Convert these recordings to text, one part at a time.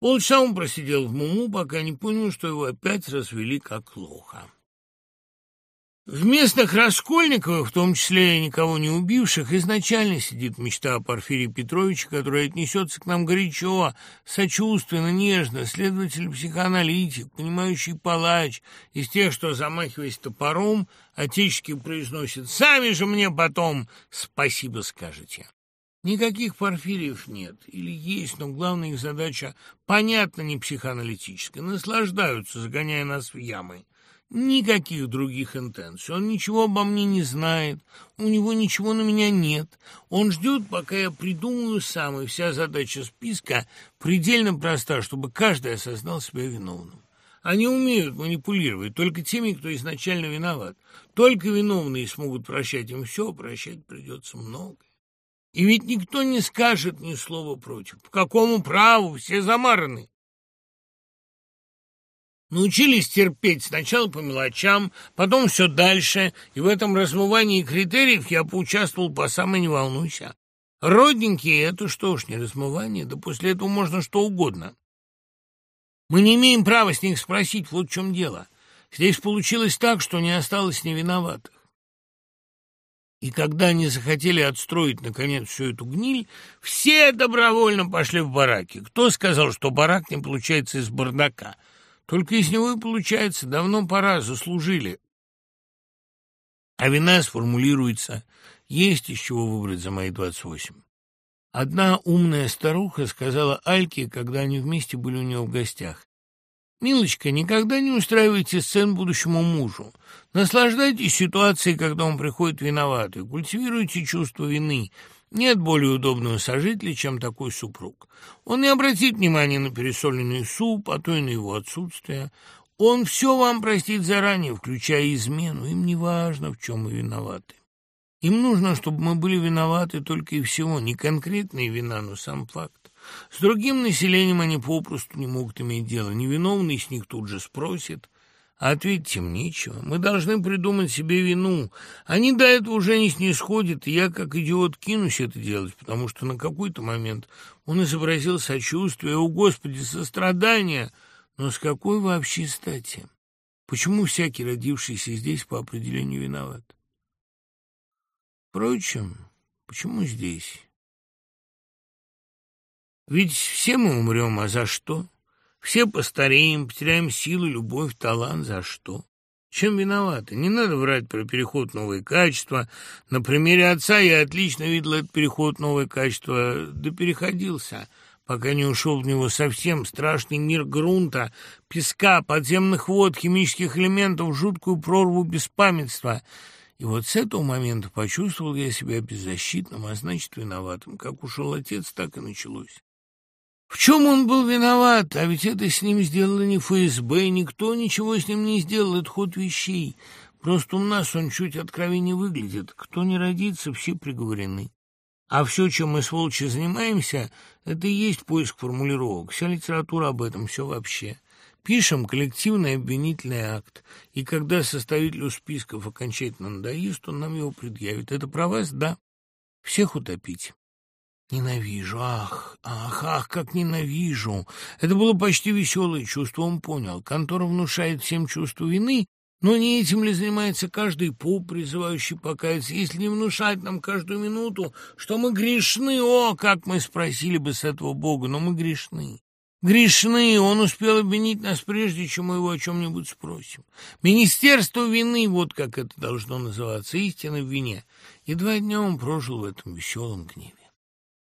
Полчаса он просидел в муму, пока не понял, что его опять развели как лоха. В местных Раскольниковых, в том числе никого не убивших, изначально сидит мечта о Порфирии Петровиче, которая отнесется к нам горячо, сочувственно, нежно, следователь-психоаналитик, понимающий палач, из тех, что, замахиваясь топором, отечески произносит «Сами же мне потом спасибо скажете». Никаких Порфириев нет, или есть, но главная их задача, понятно, не психоаналитическая, наслаждаются, загоняя нас в ямы. Никаких других интенций. Он ничего обо мне не знает, у него ничего на меня нет. Он ждет, пока я придумаю сам, и вся задача списка предельно проста, чтобы каждый осознал себя виновным. Они умеют манипулировать только теми, кто изначально виноват. Только виновные смогут прощать им все, прощать придется много. И ведь никто не скажет ни слова против. По какому праву? Все замараны. Научились терпеть сначала по мелочам, потом все дальше, и в этом размывании критериев я поучаствовал по самой не волнуйся. Родненькие — это что ж, не размывание, да после этого можно что угодно. Мы не имеем права с них спросить, вот в чем дело. Здесь получилось так, что не осталось невиноватых. И когда они захотели отстроить, наконец, всю эту гниль, все добровольно пошли в бараки. Кто сказал, что барак не получается из бардака? Только из него и получается. Давно пора, заслужили. А вина сформулируется. Есть из чего выбрать за мои двадцать восемь. Одна умная старуха сказала Альке, когда они вместе были у нее в гостях. «Милочка, никогда не устраивайте сцен будущему мужу. Наслаждайтесь ситуацией, когда он приходит виноватый. Культивируйте чувство вины. Нет более удобного сожителя, чем такой супруг. Он не обратит внимания на пересоленный суп, а то и на его отсутствие. Он все вам простит заранее, включая измену. Им не важно, в чем мы виноваты. Им нужно, чтобы мы были виноваты только и всего, не конкретная вина, но сам факт. С другим населением они попросту не могут иметь дело. Невиновный с них тут же спросит, а ответить им нечего. Мы должны придумать себе вину. Они до этого уже не снисходят, и я, как идиот, кинусь это делать, потому что на какой-то момент он изобразил сочувствие, о, Господи, сострадание. Но с какой вообще стати? Почему всякий, родившийся здесь, по определению виноват? Впрочем, почему здесь? Ведь все мы умрем, а за что? Все постареем, потеряем силу, любовь, талант, за что? Чем виноваты? Не надо врать про переход новые качества. На примере отца я отлично видел этот переход новые качества, да переходился, пока не ушел в него совсем страшный мир грунта, песка, подземных вод, химических элементов, жуткую прорву беспамятства. И вот с этого момента почувствовал я себя беззащитным, а значит виноватым. Как ушел отец, так и началось. В чем он был виноват? А ведь это с ним сделало не ФСБ, никто ничего с ним не сделал, это ход вещей. Просто у нас он чуть откровеннее выглядит. Кто не родится, все приговорены. А все, чем мы, сволочи, занимаемся, это и есть поиск формулировок. Вся литература об этом, все вообще. Пишем коллективный обвинительный акт, и когда составителю списков окончательно надоест, он нам его предъявит. Это про вас? Да. Всех утопить. Ненавижу, ах, ах, ах, как ненавижу. Это было почти веселое чувство, он понял. Контора внушает всем чувство вины, но не этим ли занимается каждый поп, призывающий покаяться, если не внушать нам каждую минуту, что мы грешны, о, как мы спросили бы с этого Бога, но мы грешны. Грешны, он успел обвинить нас прежде, чем мы его о чем-нибудь спросим. Министерство вины, вот как это должно называться, истина в вине. И два дня он прожил в этом веселом гневе.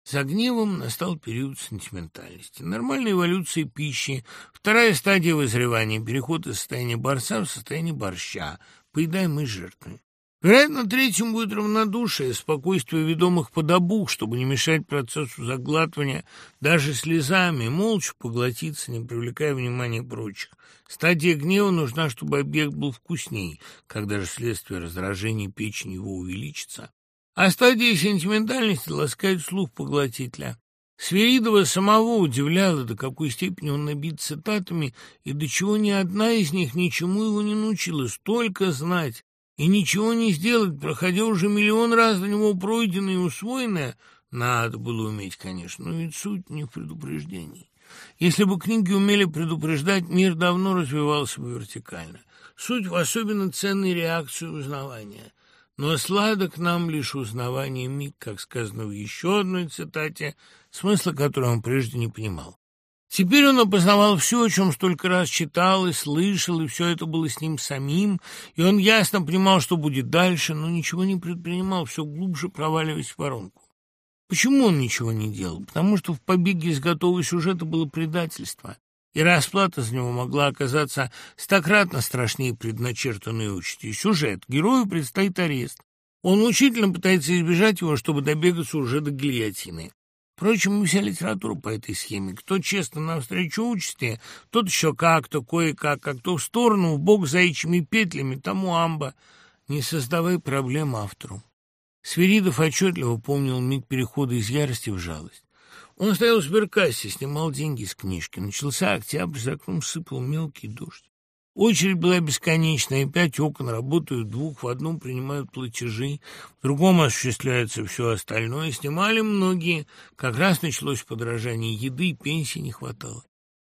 За гневом настал период сентиментальности, нормальной эволюции пищи, вторая стадия вызревания, переход из состояния борца в состояние борща, поедаемой жертвы. Вероятно, третьим будет равнодушие, спокойствие ведомых под обух, чтобы не мешать процессу заглатывания даже слезами, молча поглотиться, не привлекая внимания прочих. Стадия гнева нужна, чтобы объект был вкусней, когда же следствие раздражения печени его увеличится, а стадия сентиментальности ласкает слух поглотителя. Свиридова самого удивляла, до какой степени он набит цитатами, и до чего ни одна из них ничему его не научила, столько знать и ничего не сделать, проходя уже миллион раз до него пройденное и усвоенное, Надо было уметь, конечно, но ведь суть не в предупреждении. Если бы книги умели предупреждать, мир давно развивался бы вертикально. Суть в особенно ценной реакции узнавания. Но сладок нам лишь узнавание миг, как сказано в еще одной цитате, смысла которой он прежде не понимал. Теперь он опознавал все, о чем столько раз читал и слышал, и все это было с ним самим, и он ясно понимал, что будет дальше, но ничего не предпринимал, все глубже проваливаясь в воронку. Почему он ничего не делал? Потому что в побеге из готового сюжета было предательство, и расплата за него могла оказаться стократно страшнее предначертанной участи. Сюжет. Герою предстоит арест. Он мучительно пытается избежать его, чтобы добегаться уже до гильотины. Впрочем, вся литература по этой схеме. Кто честно навстречу участи, тот еще как-то, кое-как, а кто в сторону, в бок заячьими петлями, тому амба. Не создавай проблем автору. Свиридов отчетливо помнил миг перехода из ярости в жалость. Он стоял в сберкассе, снимал деньги с книжки. Начался октябрь, за окном сыпал мелкий дождь. Очередь была бесконечная, пять окон работают, двух в одном принимают платежи, в другом осуществляется все остальное. Снимали многие, как раз началось подорожание еды, пенсии не хватало.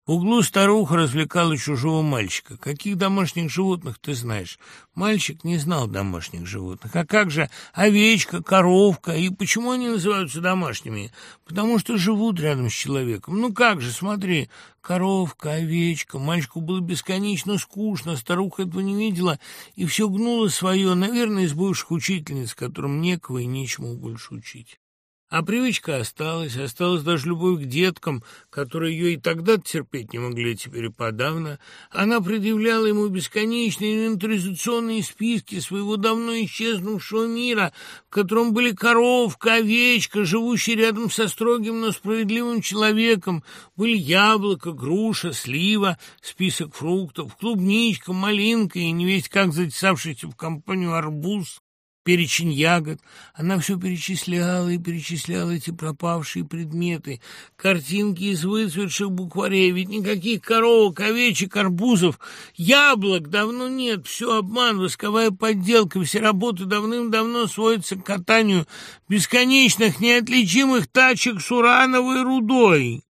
Углу старуха развлекала чужого мальчика. Каких домашних животных ты знаешь? Мальчик не знал домашних животных. А как же овечка, коровка? И почему они называются домашними? Потому что живут рядом с человеком. Ну как же, смотри, коровка, овечка. Мальчику было бесконечно скучно, старуха этого не видела и все гнула свое, наверное, из бывших учительниц, которым некого и нечему больше учить. А привычка осталась, осталась даже любовь к деткам, которые ее и тогда терпеть не могли, теперь и подавно. Она предъявляла ему бесконечные инвентаризационные списки своего давно исчезнувшего мира, в котором были коровка, овечка, живущие рядом со строгим, но справедливым человеком, были яблоко, груша, слива, список фруктов, клубничка, малинка и невесть как затесавшийся в компанию арбуз перечень ягод. Она все перечисляла и перечисляла эти пропавшие предметы, картинки из выцветших букварей, ведь никаких коровок, овечек, арбузов, яблок давно нет, все обман, восковая подделка, все работы давным-давно сводятся к катанию бесконечных неотличимых тачек с урановой рудой,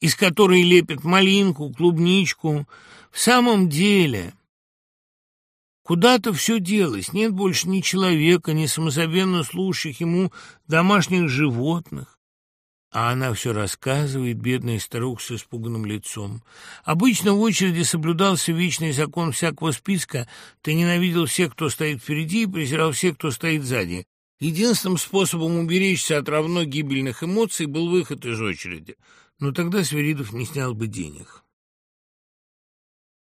из которой лепят малинку, клубничку. В самом деле... Куда-то все делось, нет больше ни человека, ни самозабвенно слушающих ему домашних животных. А она все рассказывает, бедная старуха с испуганным лицом. Обычно в очереди соблюдался вечный закон всякого списка. Ты ненавидел всех, кто стоит впереди, и презирал всех, кто стоит сзади. Единственным способом уберечься от равно гибельных эмоций был выход из очереди. Но тогда Свиридов не снял бы денег.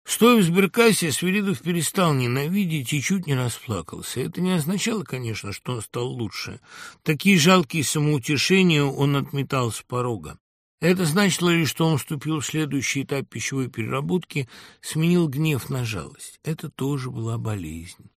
Стоя в сберкассе, Свиридов перестал ненавидеть и чуть не расплакался. Это не означало, конечно, что он стал лучше. Такие жалкие самоутешения он отметал с порога. Это значило лишь, что он вступил в следующий этап пищевой переработки, сменил гнев на жалость. Это тоже была болезнь.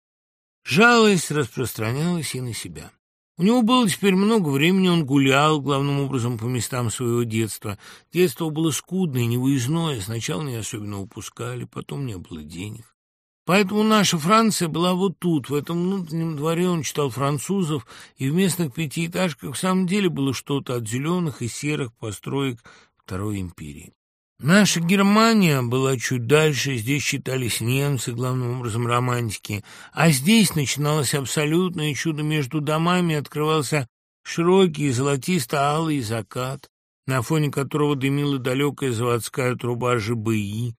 Жалость распространялась и на себя. У него было теперь много времени, он гулял, главным образом, по местам своего детства. Детство было скудное, невыездное, сначала не особенно упускали, потом не было денег. Поэтому наша Франция была вот тут, в этом внутреннем дворе он читал французов, и в местных пятиэтажках в самом деле было что-то от зеленых и серых построек Второй империи. Наша Германия была чуть дальше, здесь считались немцы, главным образом романтики, а здесь начиналось абсолютное чудо. Между домами, открывался широкий золотисто-алый закат, на фоне которого дымила далекая заводская труба ЖБИ,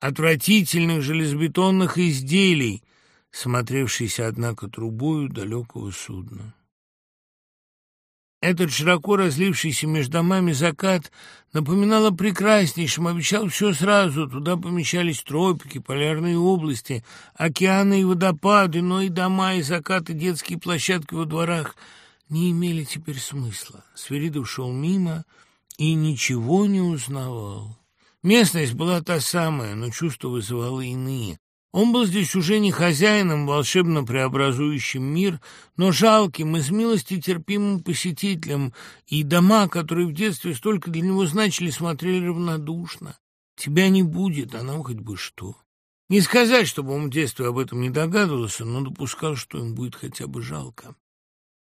отвратительных железобетонных изделий, смотревшейся, однако, трубою далекого судна. Этот широко разлившийся между домами закат напоминал о прекраснейшем, обещал все сразу. Туда помещались тропики, полярные области, океаны и водопады, но и дома, и закаты, детские площадки во дворах не имели теперь смысла. Свиридов шел мимо и ничего не узнавал. Местность была та самая, но чувства вызывала иные. Он был здесь уже не хозяином, волшебно преобразующим мир, но жалким, из милости терпимым посетителем, и дома, которые в детстве столько для него значили, смотрели равнодушно. Тебя не будет, а нам хоть бы что. Не сказать, чтобы он в детстве об этом не догадывался, но допускал, что им будет хотя бы жалко.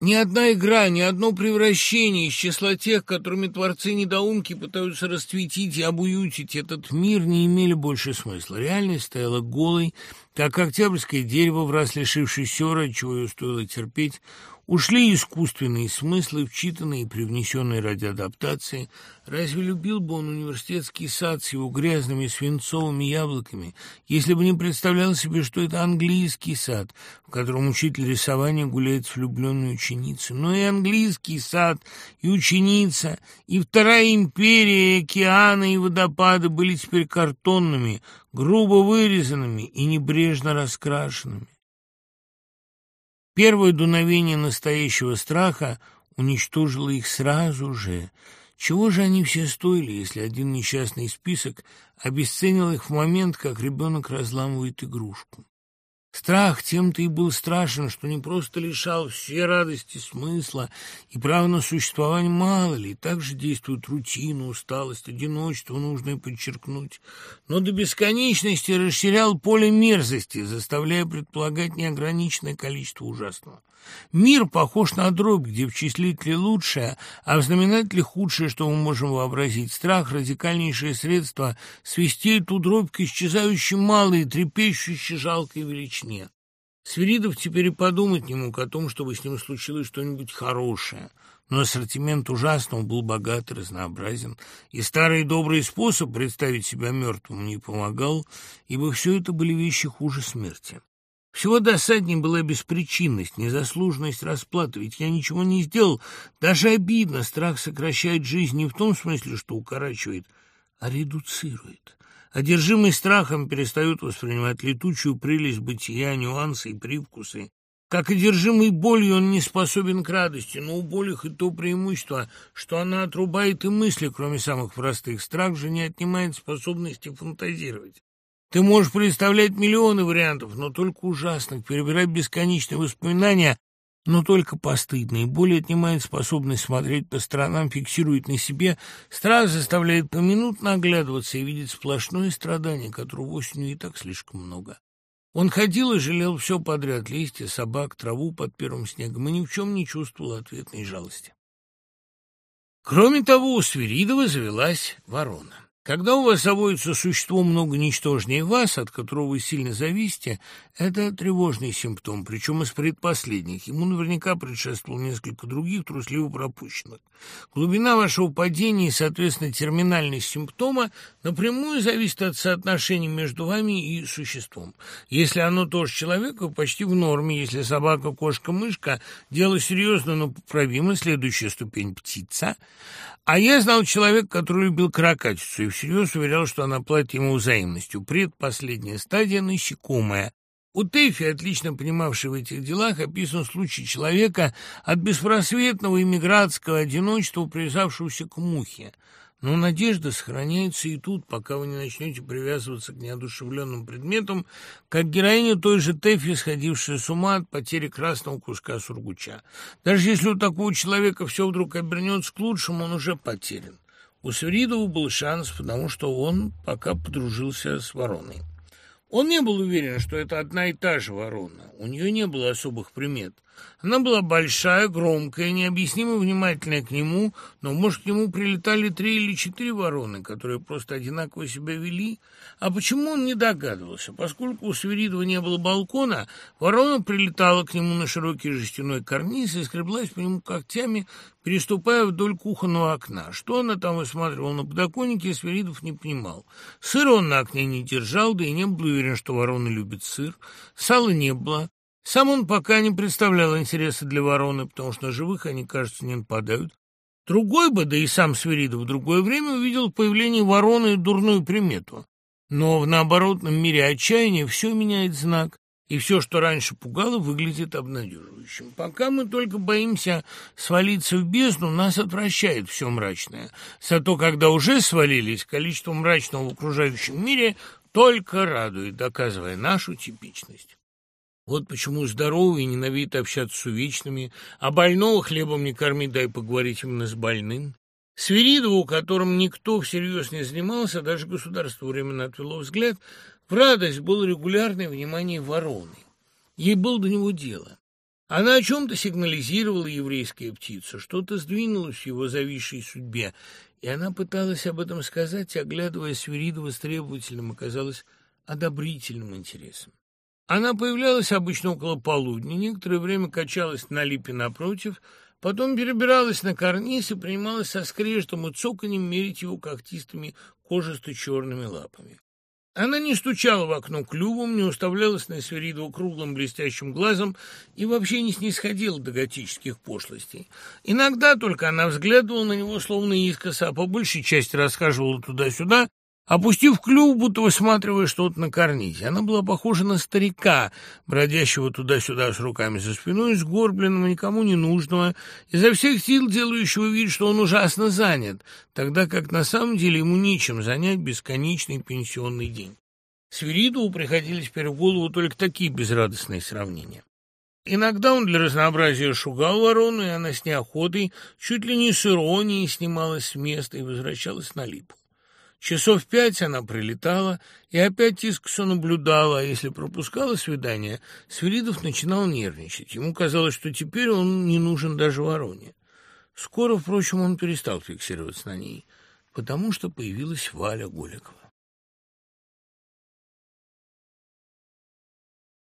Ни одна игра, ни одно превращение из числа тех, которыми творцы-недоумки пытаются расцветить и обуютить этот мир, не имели больше смысла. Реальность стояла голой, как октябрьское дерево, в раз лишившись сера, чего ее стоило терпеть, Ушли искусственные смыслы, вчитанные и привнесенные ради адаптации. Разве любил бы он университетский сад с его грязными свинцовыми яблоками, если бы не представлял себе, что это английский сад, в котором учитель рисования гуляет с влюбленной ученицей? Но и английский сад, и ученица, и Вторая империя, и океаны, и водопады были теперь картонными, грубо вырезанными и небрежно раскрашенными. Первое дуновение настоящего страха уничтожило их сразу же. Чего же они все стоили, если один несчастный список обесценил их в момент, как ребенок разламывает игрушку? Страх тем-то и был страшен, что не просто лишал все радости смысла и права на существование, мало ли, также действует рутина, усталость, одиночество, нужное подчеркнуть, но до бесконечности расширял поле мерзости, заставляя предполагать неограниченное количество ужасного. Мир похож на дробь, где в числителе лучшее, а в знаменателе худшее, что мы можем вообразить. Страх — радикальнейшее средство свести эту дробь к исчезающей малой, трепещущей жалкой величине. Свиридов теперь и подумать не мог о том, чтобы с ним случилось что-нибудь хорошее. Но ассортимент ужасного был богат и разнообразен, и старый добрый способ представить себя мертвым не помогал, ибо все это были вещи хуже смерти. Всего досаднее была беспричинность, незаслуженность расплаты, ведь я ничего не сделал. Даже обидно, страх сокращает жизнь не в том смысле, что укорачивает, а редуцирует. Одержимый страхом перестает воспринимать летучую прелесть бытия, нюансы и привкусы. Как одержимый болью он не способен к радости, но у боли и то преимущество, что она отрубает и мысли, кроме самых простых. Страх же не отнимает способности фантазировать. Ты можешь представлять миллионы вариантов, но только ужасных, перебирать бесконечные воспоминания, но только постыдные. Боль отнимает способность смотреть по сторонам, фиксирует на себе. Страх заставляет поминутно оглядываться и видеть сплошное страдание, которого осенью и так слишком много. Он ходил и жалел все подряд — листья, собак, траву под первым снегом, и ни в чем не чувствовал ответной жалости. Кроме того, у Свиридова завелась ворона. Когда у вас заводится существо много ничтожнее вас, от которого вы сильно зависите, это тревожный симптом, причем из предпоследних. Ему наверняка предшествовало несколько других трусливо пропущенных. Глубина вашего падения и, соответственно, терминальность симптома напрямую зависит от соотношения между вами и существом. Если оно тоже человек, вы почти в норме. Если собака, кошка, мышка – дело серьезно, но поправимо. Следующая ступень – птица. А я знал человека, который любил каракатицу и всерьез уверял, что она платит ему взаимностью. Предпоследняя стадия – насекомая. У Тэфи, отлично понимавшей в этих делах, описан случай человека от беспросветного иммигрантского одиночества, привязавшегося к мухе – но надежда сохраняется и тут, пока вы не начнете привязываться к неодушевленным предметам, как героиня той же Тэфи, сходившая с ума от потери красного куска сургуча. Даже если у такого человека все вдруг обернется к лучшему, он уже потерян. У Свиридова был шанс, потому что он пока подружился с вороной. Он не был уверен, что это одна и та же ворона. У нее не было особых примет. Она была большая, громкая, необъяснимо внимательная к нему, но, может, к нему прилетали три или четыре вороны, которые просто одинаково себя вели. А почему он не догадывался? Поскольку у Свиридова не было балкона, ворона прилетала к нему на широкий жестяной карниз и скреблась по нему когтями, переступая вдоль кухонного окна. Что она там высматривала на подоконнике, Свиридов не понимал. Сыр он на окне не держал, да и не был уверен, что вороны любят сыр. Сала не было. Сам он пока не представлял интереса для вороны, потому что на живых они, кажется, не нападают. Другой бы, да и сам Свиридов в другое время увидел в появлении вороны дурную примету. Но в наоборотном мире отчаяния все меняет знак, и все, что раньше пугало, выглядит обнадеживающим. Пока мы только боимся свалиться в бездну, нас отвращает все мрачное. Зато когда уже свалились, количество мрачного в окружающем мире только радует, доказывая нашу типичность. Вот почему здоровый ненавидит общаться с увечными, а больного хлебом не корми, дай поговорить именно с больным. Свиридову, которым никто всерьез не занимался, даже государство временно отвело взгляд, в радость было регулярное внимание вороны. Ей было до него дело. Она о чем-то сигнализировала еврейская птица, что-то сдвинулось в его зависшей судьбе, и она пыталась об этом сказать, оглядывая Свиридова с требовательным, оказалось, одобрительным интересом. Она появлялась обычно около полудня, некоторое время качалась на липе напротив, потом перебиралась на карниз и принималась со скрежетом и цоканем мерить его когтистыми кожисто-черными лапами. Она не стучала в окно клювом, не уставлялась на Сверидова круглым блестящим глазом и вообще не снисходила до готических пошлостей. Иногда только она взглядывала на него словно искоса, а по большей части расхаживала туда-сюда, опустив клюв, будто высматривая что-то на карнизе. Она была похожа на старика, бродящего туда-сюда с руками за спиной, сгорбленного, никому не нужного, изо всех сил делающего вид, что он ужасно занят, тогда как на самом деле ему нечем занять бесконечный пенсионный день. Свиридову приходили теперь в голову только такие безрадостные сравнения. Иногда он для разнообразия шугал ворону, и она с неохотой, чуть ли не с иронией, снималась с места и возвращалась на липу. Часов пять она прилетала и опять искоса наблюдала, а если пропускала свидание, Свиридов начинал нервничать. Ему казалось, что теперь он не нужен даже вороне. Скоро, впрочем, он перестал фиксироваться на ней, потому что появилась Валя Голикова.